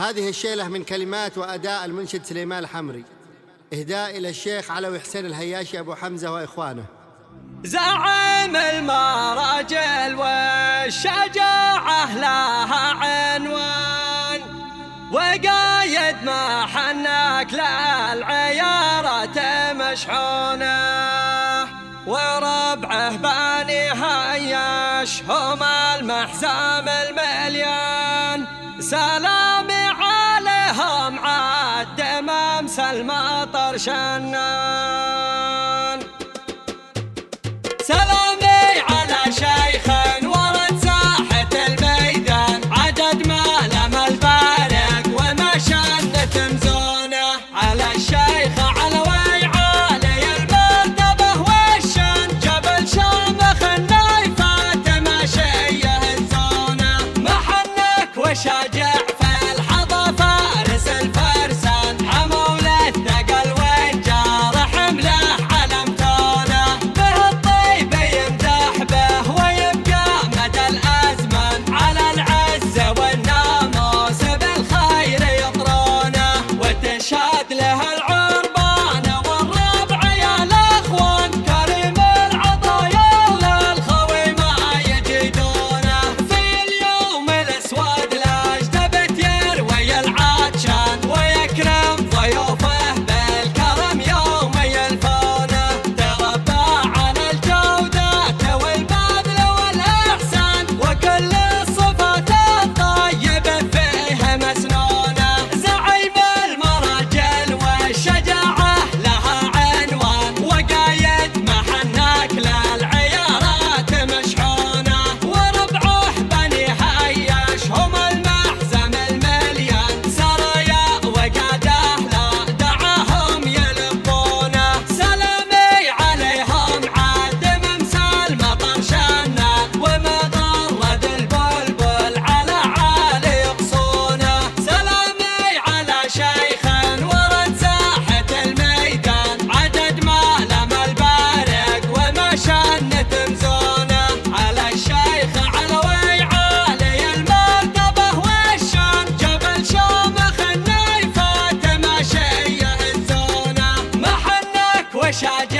هذه الشيلة من كلمات وأداء المنشد سليمان الحمري. إهداء إلى الشيخ علوي حسين الهياشي أبو حمزة وإخوانه. زعيم المراجل والشجاعة لها عنوان وقايد ما حنك للعيارة مشحونة وربعه باني هياش هم المحزام المليان. شنان سلامي على شيخ ورد ساحة الميدان. عدد ما لم البالغ وما شدة مزونه على الشيخ علوي عالي المرتبة والشن جبل شامخ الناي فاتمة شيه الزونه محنك وشاجر Kaşacı